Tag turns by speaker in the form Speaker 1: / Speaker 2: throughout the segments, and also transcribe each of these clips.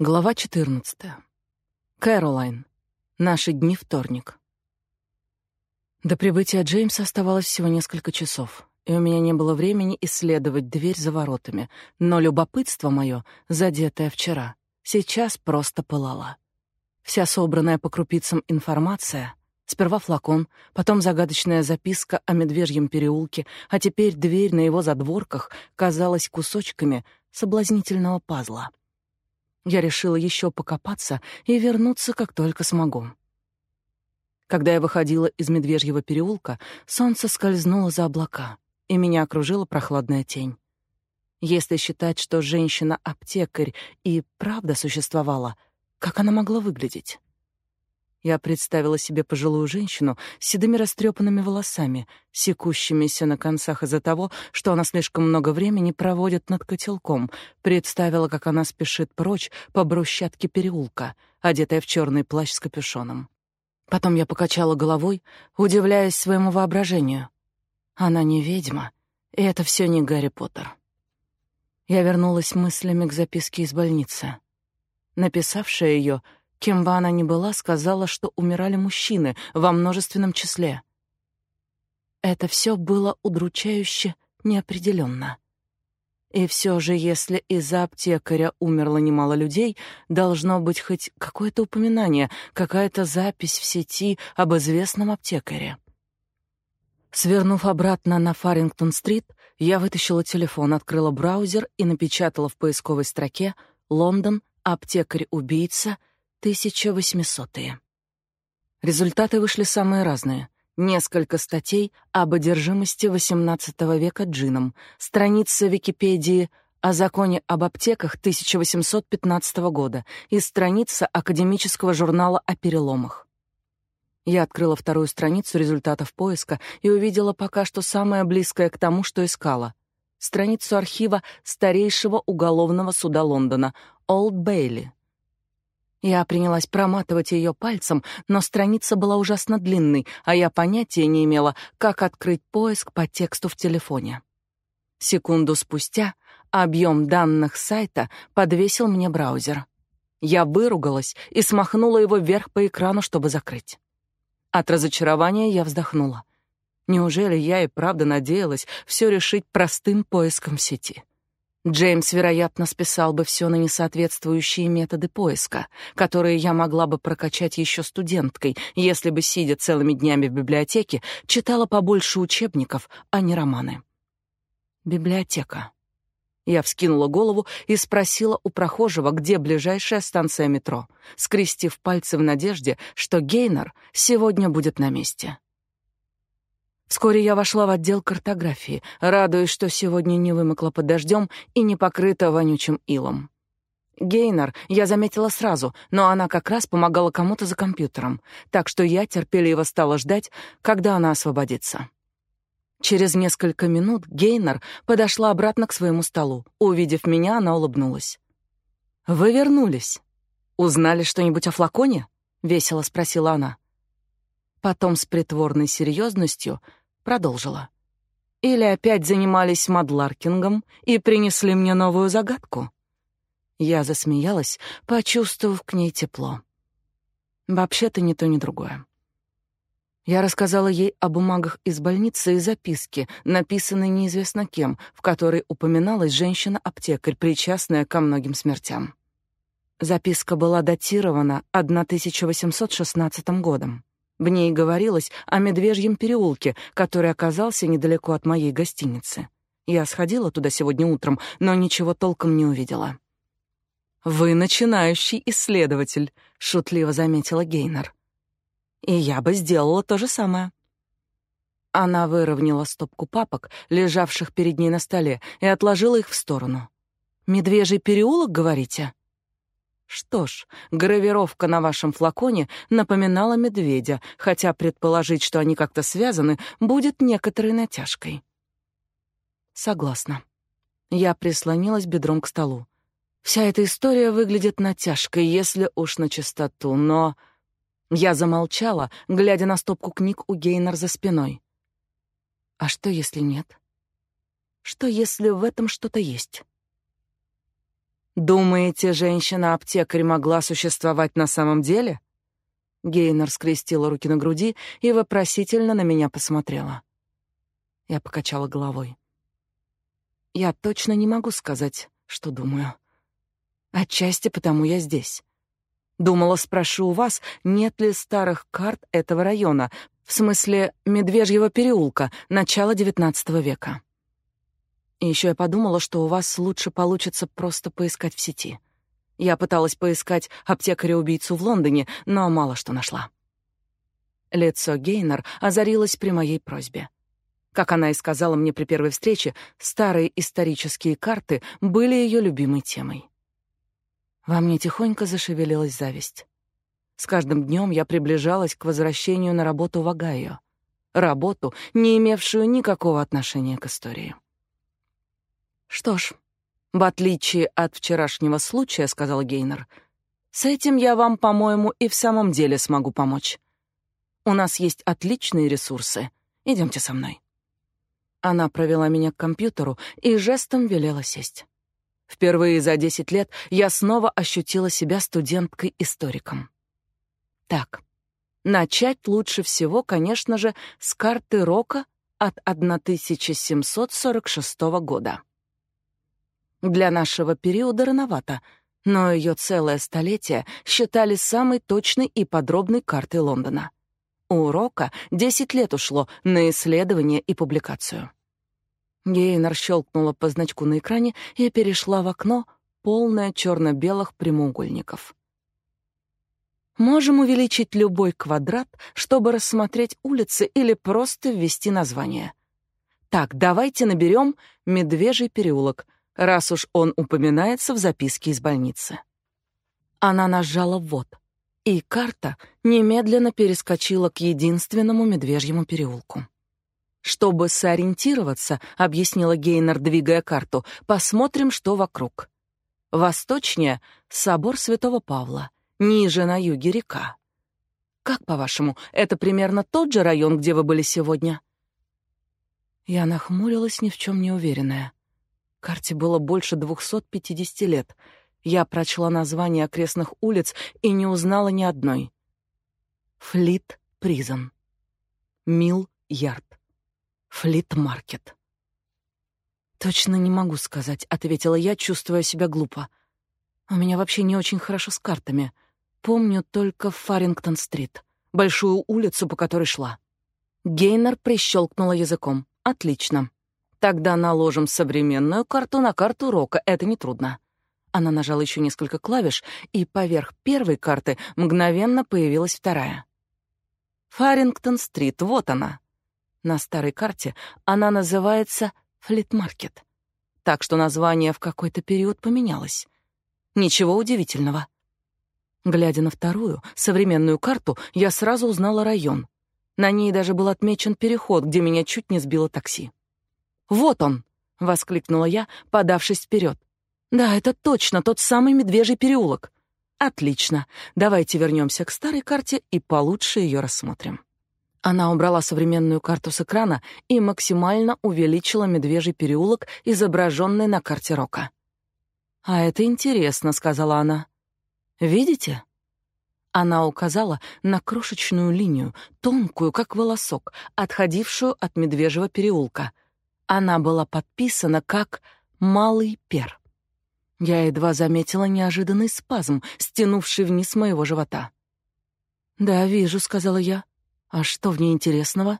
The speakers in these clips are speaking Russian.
Speaker 1: Глава 14. Кэролайн. Наши дни вторник. До прибытия Джеймса оставалось всего несколько часов, и у меня не было времени исследовать дверь за воротами, но любопытство мое, задетое вчера, сейчас просто пылало. Вся собранная по крупицам информация, сперва флакон, потом загадочная записка о медвежьем переулке, а теперь дверь на его задворках казалась кусочками соблазнительного пазла — я решила еще покопаться и вернуться, как только смогу. Когда я выходила из Медвежьего переулка, солнце скользнуло за облака, и меня окружила прохладная тень. Если считать, что женщина-аптекарь и правда существовала, как она могла выглядеть? Я представила себе пожилую женщину с седыми растрепанными волосами, секущимися на концах из-за того, что она слишком много времени проводит над котелком. Представила, как она спешит прочь по брусчатке переулка, одетая в черный плащ с капюшоном. Потом я покачала головой, удивляясь своему воображению. Она не ведьма, и это все не Гарри Поттер. Я вернулась мыслями к записке из больницы. Написавшая ее — Кем бы она ни была, сказала, что умирали мужчины во множественном числе. Это все было удручающе неопределенно. И все же, если из-за аптекаря умерло немало людей, должно быть хоть какое-то упоминание, какая-то запись в сети об известном аптекаре. Свернув обратно на Фарингтон-стрит, я вытащила телефон, открыла браузер и напечатала в поисковой строке «Лондон, аптекарь-убийца», 1800-е. Результаты вышли самые разные. Несколько статей об одержимости XVIII века джином, страница Википедии о законе об аптеках 1815 года и страница академического журнала о переломах. Я открыла вторую страницу результатов поиска и увидела пока что самое близкое к тому, что искала. Страницу архива старейшего уголовного суда Лондона, Олд Бейли. Я принялась проматывать ее пальцем, но страница была ужасно длинной, а я понятия не имела, как открыть поиск по тексту в телефоне. Секунду спустя объем данных сайта подвесил мне браузер. Я выругалась и смахнула его вверх по экрану, чтобы закрыть. От разочарования я вздохнула. Неужели я и правда надеялась все решить простым поиском в сети? Джеймс, вероятно, списал бы все на несоответствующие методы поиска, которые я могла бы прокачать еще студенткой, если бы, сидя целыми днями в библиотеке, читала побольше учебников, а не романы. Библиотека. Я вскинула голову и спросила у прохожего, где ближайшая станция метро, скрестив пальцы в надежде, что Гейнер сегодня будет на месте. Вскоре я вошла в отдел картографии, радуясь, что сегодня не вымокла под дождем и не покрыта вонючим илом. Гейнер я заметила сразу, но она как раз помогала кому-то за компьютером, так что я терпеливо стала ждать, когда она освободится. Через несколько минут Гейнер подошла обратно к своему столу. Увидев меня, она улыбнулась. «Вы вернулись. Узнали что-нибудь о флаконе?» — весело спросила она. Потом с притворной серьезностью продолжила. Или опять занимались мадларкингом и принесли мне новую загадку? Я засмеялась, почувствовав к ней тепло. Вообще-то ни то, ни другое. Я рассказала ей о бумагах из больницы и записке, написанной неизвестно кем, в которой упоминалась женщина-аптекарь, причастная ко многим смертям. Записка была датирована 1816 годом. В ней говорилось о Медвежьем переулке, который оказался недалеко от моей гостиницы. Я сходила туда сегодня утром, но ничего толком не увидела. «Вы начинающий исследователь», — шутливо заметила Гейнер. «И я бы сделала то же самое». Она выровняла стопку папок, лежавших перед ней на столе, и отложила их в сторону. «Медвежий переулок, говорите?» Что ж, гравировка на вашем флаконе напоминала медведя, хотя предположить, что они как-то связаны, будет некоторой натяжкой. Согласна. Я прислонилась бедром к столу. Вся эта история выглядит натяжкой, если уж на чистоту, но... Я замолчала, глядя на стопку книг у Гейнер за спиной. А что, если нет? Что, если в этом что-то есть? Думаете, женщина-аптекарь могла существовать на самом деле? Гейнер скрестила руки на груди и вопросительно на меня посмотрела. Я покачала головой. Я точно не могу сказать, что думаю. Отчасти потому я здесь. Думала, спрошу у вас, нет ли старых карт этого района, в смысле Медвежьего переулка, начала XIX века. И еще я подумала, что у вас лучше получится просто поискать в сети. Я пыталась поискать аптекаря-убийцу в Лондоне, но мало что нашла. Лицо Гейнер озарилось при моей просьбе. Как она и сказала мне при первой встрече, старые исторические карты были ее любимой темой. Во мне тихонько зашевелилась зависть. С каждым днем я приближалась к возвращению на работу в Огайо. Работу, не имевшую никакого отношения к истории. Что ж, в отличие от вчерашнего случая, сказал Гейнер, с этим я вам, по-моему, и в самом деле смогу помочь. У нас есть отличные ресурсы. Идемте со мной. Она провела меня к компьютеру и жестом велела сесть. Впервые за 10 лет я снова ощутила себя студенткой-историком. Так, начать лучше всего, конечно же, с карты Рока от 1746 года. Для нашего периода рановато, но ее целое столетие считали самой точной и подробной картой Лондона. У Рока 10 лет ушло на исследование и публикацию. Гейнер щелкнула по значку на экране и перешла в окно, полное черно-белых прямоугольников. Можем увеличить любой квадрат, чтобы рассмотреть улицы или просто ввести название. Так, давайте наберем Медвежий переулок — раз уж он упоминается в записке из больницы. Она нажала «ввод», и карта немедленно перескочила к единственному медвежьему переулку. «Чтобы сориентироваться», — объяснила Гейнер, двигая карту, — «посмотрим, что вокруг. Восточнее — собор Святого Павла, ниже на юге река. Как, по-вашему, это примерно тот же район, где вы были сегодня?» Я нахмурилась, ни в чем не уверенная. Карте было больше 250 лет. Я прочла названия окрестных улиц и не узнала ни одной. Флит Призон. Мил Ярд. Флит Маркет. Точно не могу сказать, ответила я, чувствуя себя глупо. У меня вообще не очень хорошо с картами. Помню только Фарингтон-стрит, большую улицу, по которой шла. Гейнер прищелкнула языком. Отлично. Тогда наложим современную карту на карту Рока, это нетрудно. Она нажала еще несколько клавиш, и поверх первой карты мгновенно появилась вторая. Фарингтон-стрит, вот она. На старой карте она называется Флит-маркет. Так что название в какой-то период поменялось. Ничего удивительного. Глядя на вторую, современную карту, я сразу узнала район. На ней даже был отмечен переход, где меня чуть не сбило такси. «Вот он!» — воскликнула я, подавшись вперед. «Да, это точно тот самый Медвежий переулок. Отлично. Давайте вернемся к старой карте и получше ее рассмотрим». Она убрала современную карту с экрана и максимально увеличила Медвежий переулок, изображенный на карте Рока. «А это интересно», — сказала она. «Видите?» Она указала на крошечную линию, тонкую, как волосок, отходившую от Медвежьего переулка — она была подписана как «Малый пер». Я едва заметила неожиданный спазм, стянувший вниз моего живота. «Да, вижу», — сказала я. «А что в ней интересного?»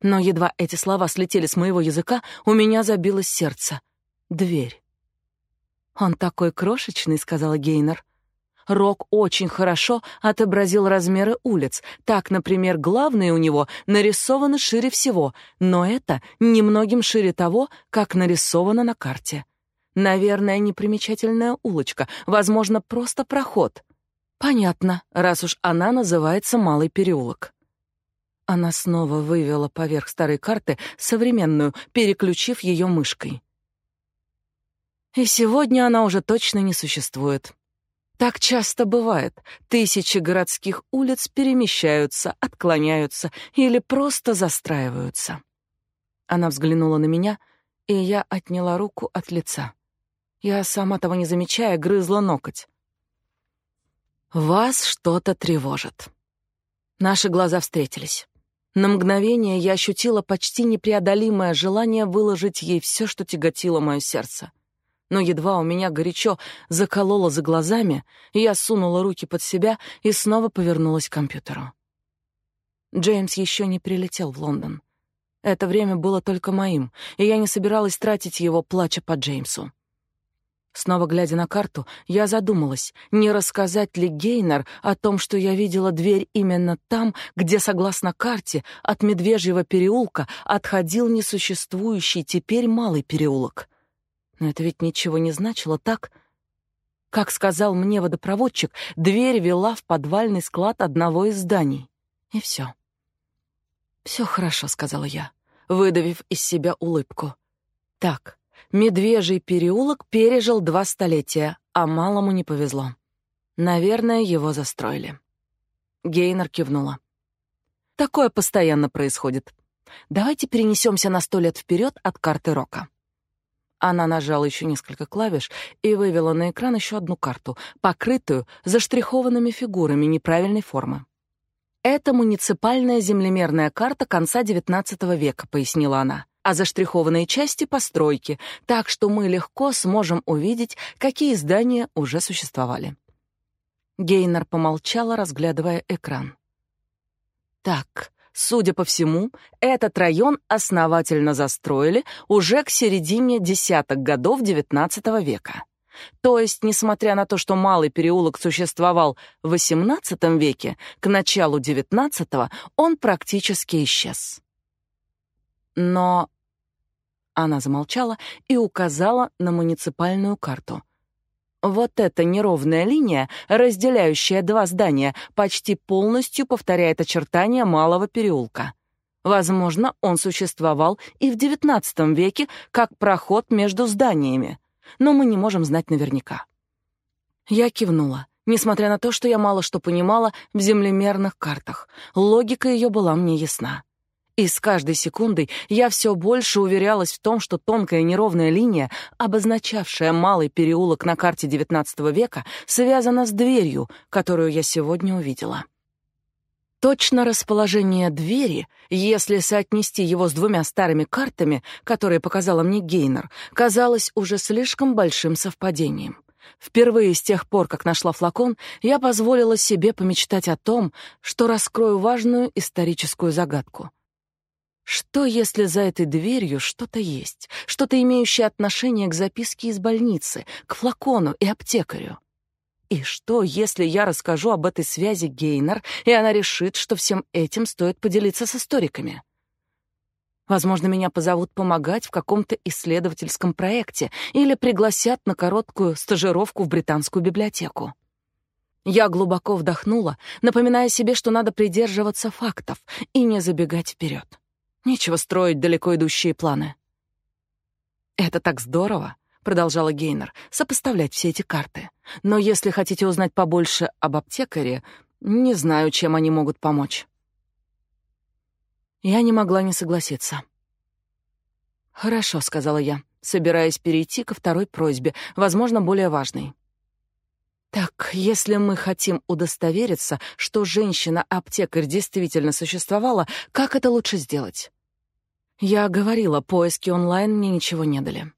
Speaker 1: Но едва эти слова слетели с моего языка, у меня забилось сердце. Дверь. «Он такой крошечный», — сказала Гейнер. Рок очень хорошо отобразил размеры улиц. Так, например, главные у него нарисованы шире всего, но это немногим шире того, как нарисовано на карте. Наверное, непримечательная улочка, возможно, просто проход. Понятно, раз уж она называется Малый переулок. Она снова вывела поверх старой карты современную, переключив ее мышкой. И сегодня она уже точно не существует. Так часто бывает. Тысячи городских улиц перемещаются, отклоняются или просто застраиваются. Она взглянула на меня, и я отняла руку от лица. Я, сама того не замечая, грызла ноготь. «Вас что-то тревожит». Наши глаза встретились. На мгновение я ощутила почти непреодолимое желание выложить ей все, что тяготило мое сердце. Но едва у меня горячо закололо за глазами, я сунула руки под себя и снова повернулась к компьютеру. Джеймс еще не прилетел в Лондон. Это время было только моим, и я не собиралась тратить его, плача по Джеймсу. Снова глядя на карту, я задумалась, не рассказать ли Гейнер о том, что я видела дверь именно там, где, согласно карте, от Медвежьего переулка отходил несуществующий теперь малый переулок. Но это ведь ничего не значило, так? Как сказал мне водопроводчик, дверь вела в подвальный склад одного из зданий. И все. «Все хорошо», — сказала я, выдавив из себя улыбку. «Так, Медвежий переулок пережил два столетия, а малому не повезло. Наверное, его застроили. Гейнер кивнула. Такое постоянно происходит. Давайте перенесемся на сто лет вперед от карты Рока. Она нажала еще несколько клавиш и вывела на экран еще одну карту, покрытую заштрихованными фигурами неправильной формы. Это муниципальная землемерная карта конца XIX века, пояснила она а заштрихованные части постройки, так что мы легко сможем увидеть, какие здания уже существовали. Гейнер помолчала, разглядывая экран. Так, судя по всему, этот район основательно застроили уже к середине десятых годов XIX века. То есть, несмотря на то, что Малый переулок существовал в XVIII веке, к началу XIX он практически исчез. Но она замолчала и указала на муниципальную карту. Вот эта неровная линия, разделяющая два здания, почти полностью повторяет очертания малого переулка. Возможно, он существовал и в XIX веке как проход между зданиями, но мы не можем знать наверняка. Я кивнула, несмотря на то, что я мало что понимала в землемерных картах. Логика ее была мне ясна. И с каждой секундой я все больше уверялась в том, что тонкая неровная линия, обозначавшая малый переулок на карте XIX века, связана с дверью, которую я сегодня увидела. Точно расположение двери, если соотнести его с двумя старыми картами, которые показала мне Гейнер, казалось уже слишком большим совпадением. Впервые с тех пор, как нашла флакон, я позволила себе помечтать о том, что раскрою важную историческую загадку — что, если за этой дверью что-то есть, что-то имеющее отношение к записке из больницы, к флакону и аптекарю? И что, если я расскажу об этой связи Гейнер, и она решит, что всем этим стоит поделиться с историками? Возможно, меня позовут помогать в каком-то исследовательском проекте или пригласят на короткую стажировку в британскую библиотеку. Я глубоко вдохнула, напоминая себе, что надо придерживаться фактов и не забегать вперед. Нечего строить далеко идущие планы. Это так здорово, продолжала Гейнер, сопоставлять все эти карты. Но если хотите узнать побольше об аптекаре, не знаю, чем они могут помочь. Я не могла не согласиться. Хорошо, сказала я, собираясь перейти ко второй просьбе, возможно, более важной. Так, если мы хотим удостовериться, что женщина-аптекарь действительно существовала, как это лучше сделать? Я говорила, поиски онлайн мне ничего не дали.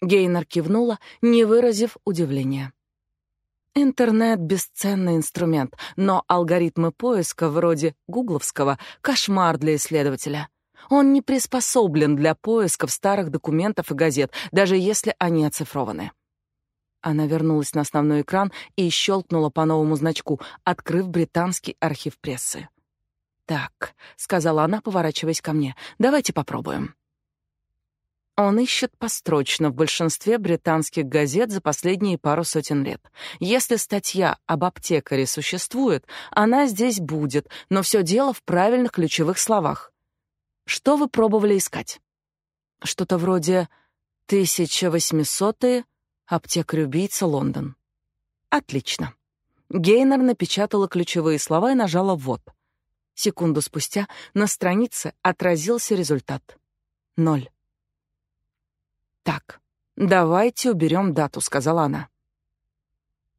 Speaker 1: Гейнер кивнула, не выразив удивления. Интернет — бесценный инструмент, но алгоритмы поиска вроде гугловского — кошмар для исследователя. Он не приспособлен для поиска в старых документов и газет, даже если они оцифрованы. Она вернулась на основной экран и щелкнула по новому значку, открыв британский архив прессы. «Так», — сказала она, поворачиваясь ко мне, — «давайте попробуем». Он ищет построчно в большинстве британских газет за последние пару сотен лет. Если статья об аптекаре существует, она здесь будет, но все дело в правильных ключевых словах. Что вы пробовали искать? Что-то вроде 1800-е Аптекарь-убийца Лондон. Отлично. Гейнер напечатала ключевые слова и нажала «ввод». Секунду спустя на странице отразился результат. Ноль. Так, «Давайте уберем дату», — сказала она.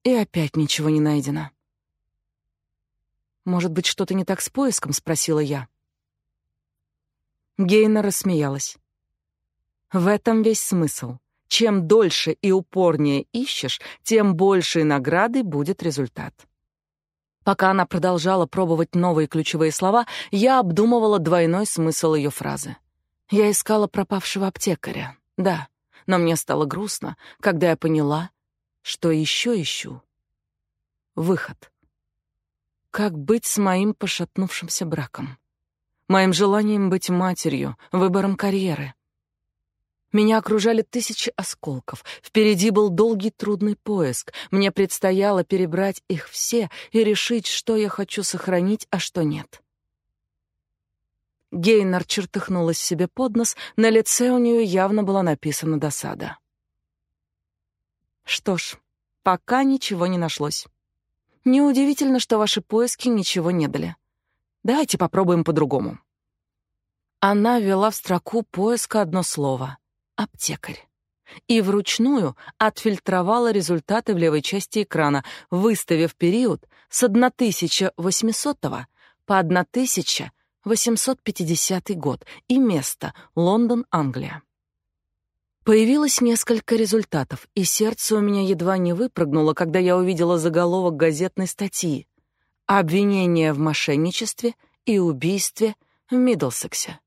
Speaker 1: И опять ничего не найдено. «Может быть, что-то не так с поиском?» — спросила я. Гейна рассмеялась. В этом весь смысл. Чем дольше и упорнее ищешь, тем большей наградой будет результат. Пока она продолжала пробовать новые ключевые слова, я обдумывала двойной смысл ее фразы. Я искала пропавшего аптекаря. Да, но мне стало грустно, когда я поняла, что еще ищу. Выход. Как быть с моим пошатнувшимся браком? Моим желанием быть матерью, выбором карьеры. Меня окружали тысячи осколков. Впереди был долгий трудный поиск. Мне предстояло перебрать их все и решить, что я хочу сохранить, а что нет. Гейнар чертыхнулась себе под нос, на лице у нее явно была написана досада. Что ж, пока ничего не нашлось. Неудивительно, что ваши поиски ничего не дали. Давайте попробуем по-другому. Она ввела в строку поиска одно слово аптекарь. И вручную отфильтровала результаты в левой части экрана, выставив период с 1800 по 1850 год и место Лондон, Англия. Появилось несколько результатов, и сердце у меня едва не выпрыгнуло, когда я увидела заголовок газетной статьи «Обвинение в мошенничестве и убийстве в Миддлсексе».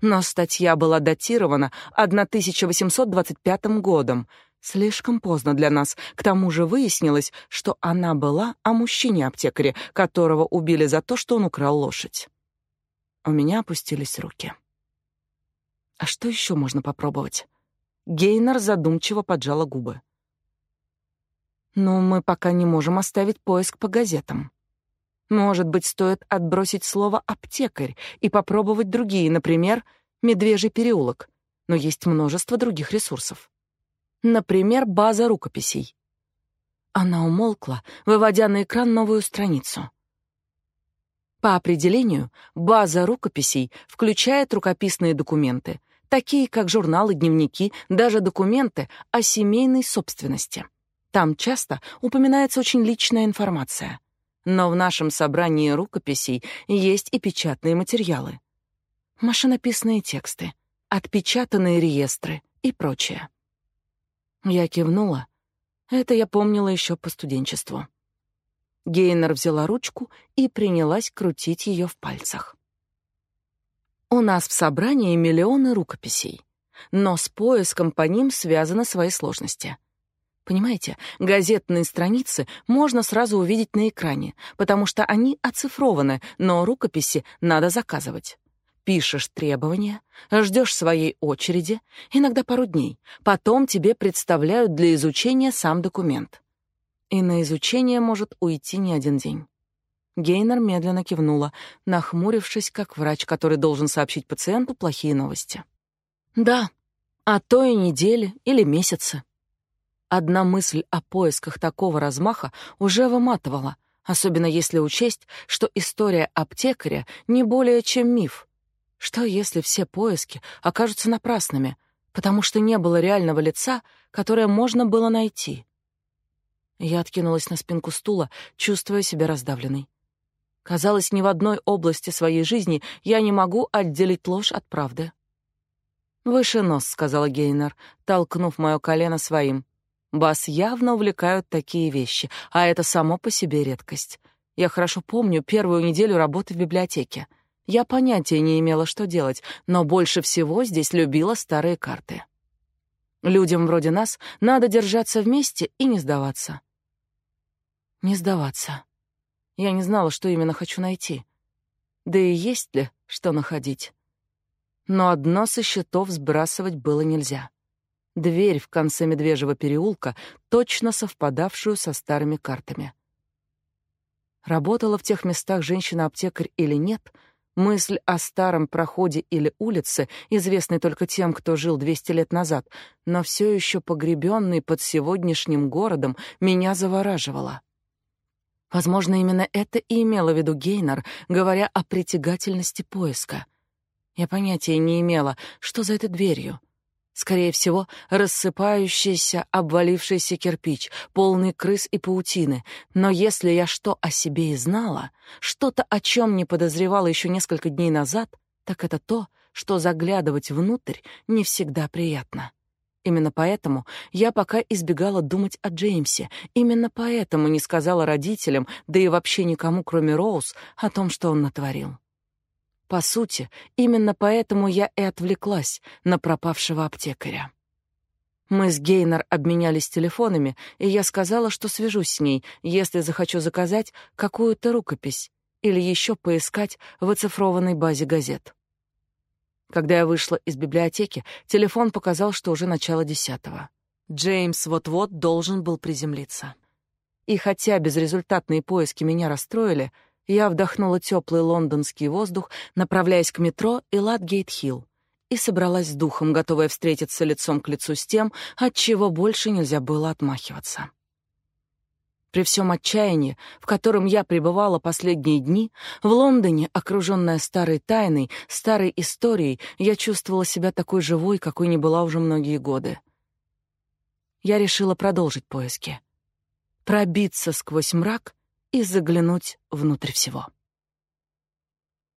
Speaker 1: Но статья была датирована 1825 годом. Слишком поздно для нас. К тому же выяснилось, что она была о мужчине-аптекаре, которого убили за то, что он украл лошадь. У меня опустились руки. А что еще можно попробовать? Гейнер задумчиво поджала губы. Но мы пока не можем оставить поиск по газетам. Может быть, стоит отбросить слово «аптекарь» и попробовать другие, например, «Медвежий переулок», но есть множество других ресурсов. Например, база рукописей. Она умолкла, выводя на экран новую страницу. По определению, база рукописей включает рукописные документы, такие как журналы, дневники, даже документы о семейной собственности. Там часто упоминается очень личная информация. Но в нашем собрании рукописей есть и печатные материалы. Машинописные тексты, отпечатанные реестры и прочее. Я кивнула. Это я помнила еще по студенчеству. Гейнер взяла ручку и принялась крутить ее в пальцах. У нас в собрании миллионы рукописей, но с поиском по ним связаны свои сложности. Понимаете, газетные страницы можно сразу увидеть на экране, потому что они оцифрованы, но рукописи надо заказывать. Пишешь требования, ждешь своей очереди, иногда пару дней. Потом тебе представляют для изучения сам документ. И на изучение может уйти не один день. Гейнер медленно кивнула, нахмурившись, как врач, который должен сообщить пациенту плохие новости. Да, а то и недели или месяцы. Одна мысль о поисках такого размаха уже выматывала, особенно если учесть, что история аптекаря не более чем миф. Что если все поиски окажутся напрасными, потому что не было реального лица, которое можно было найти? Я откинулась на спинку стула, чувствуя себя раздавленной. Казалось, ни в одной области своей жизни я не могу отделить ложь от правды. «Выше нос», — сказала Гейнер, толкнув мое колено своим. Вас явно увлекают такие вещи, а это само по себе редкость. Я хорошо помню первую неделю работы в библиотеке. Я понятия не имела, что делать, но больше всего здесь любила старые карты. Людям вроде нас надо держаться вместе и не сдаваться. Не сдаваться. Я не знала, что именно хочу найти. Да и есть ли, что находить. Но одно со счетов сбрасывать было нельзя дверь в конце Медвежьего переулка, точно совпадавшую со старыми картами. Работала в тех местах женщина-аптекарь или нет, мысль о старом проходе или улице, известной только тем, кто жил 200 лет назад, но все еще погребенной под сегодняшним городом, меня завораживала. Возможно, именно это и имела в виду Гейнер, говоря о притягательности поиска. Я понятия не имела, что за этой дверью — Скорее всего, рассыпающийся, обвалившийся кирпич, полный крыс и паутины. Но если я что о себе и знала, что-то, о чем не подозревала еще несколько дней назад, так это то, что заглядывать внутрь не всегда приятно. Именно поэтому я пока избегала думать о Джеймсе. Именно поэтому не сказала родителям, да и вообще никому, кроме Роуз, о том, что он натворил. По сути, именно поэтому я и отвлеклась на пропавшего аптекаря. Мы с Гейнер обменялись телефонами, и я сказала, что свяжусь с ней, если захочу заказать какую-то рукопись или еще поискать в оцифрованной базе газет. Когда я вышла из библиотеки, телефон показал, что уже начало десятого. Джеймс вот-вот должен был приземлиться. И хотя безрезультатные поиски меня расстроили, я вдохнула теплый лондонский воздух, направляясь к метро и Ладгейт-Хилл, и собралась с духом, готовая встретиться лицом к лицу с тем, от чего больше нельзя было отмахиваться. При всем отчаянии, в котором я пребывала последние дни, в Лондоне, окруженная старой тайной, старой историей, я чувствовала себя такой живой, какой не была уже многие годы. Я решила продолжить поиски, пробиться сквозь мрак и заглянуть внутрь всего.